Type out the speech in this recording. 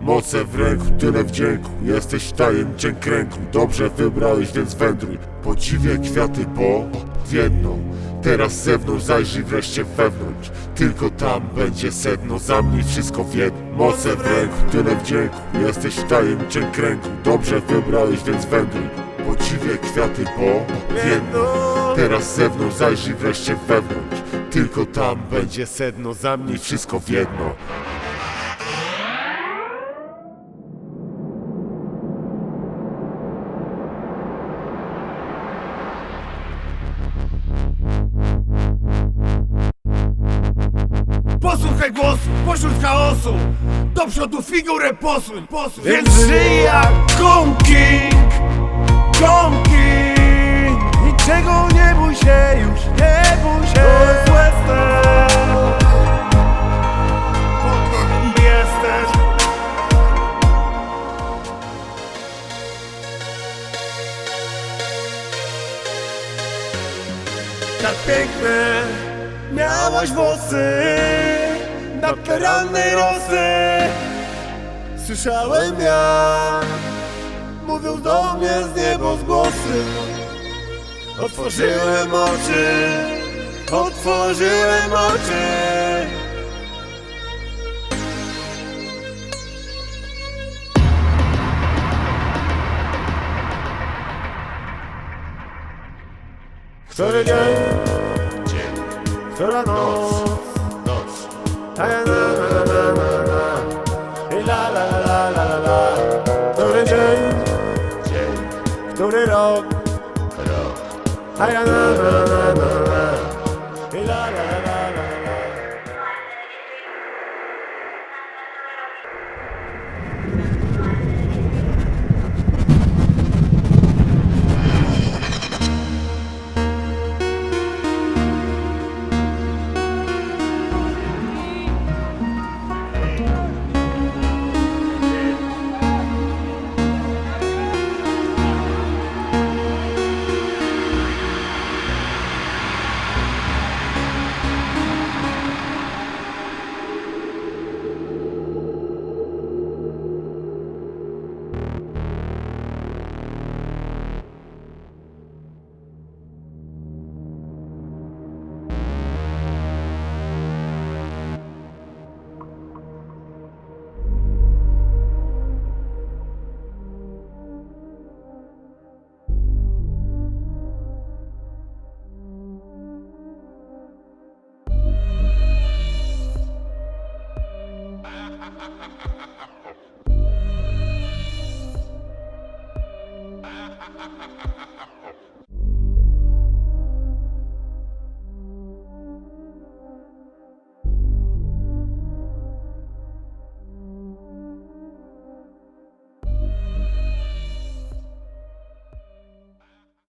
Moce w ręku, tyle wdzięku. Jesteś tajemniczym kręgu. Dobrze wybrałeś, więc wędruj. Podziwię kwiaty, bo jedną. Teraz z zewnątrz zajrzyj wreszcie wewnątrz. Tylko tam będzie sedno. Zamknij wszystko w jedno Moce w ręku, tyle wdzięku. Jesteś tajemniczym kręgu. Dobrze wybrałeś, więc wędruj. Podziwię kwiaty, bo jedną. Teraz z zewnątrz zajrzyj wreszcie wewnątrz. Tylko tam będzie sedno. Zamknij wszystko w jedno Posłuchaj głosu, pośród chaosu. Do przodu figurę posuń, posuń. Więc żyj jak Kong King. Niczego nie bój się już, nie bój się. To jest Jesteś Tak piękne miałaś włosy Rannej rosy. Słyszałem jak Mówią do mnie z niebo głosy. Otworzyłem oczy Otworzyłem oczy. Który dzień, Dzień, która noc la la la la la la Który dzień, Dzień, I la la la la la la ha ha ha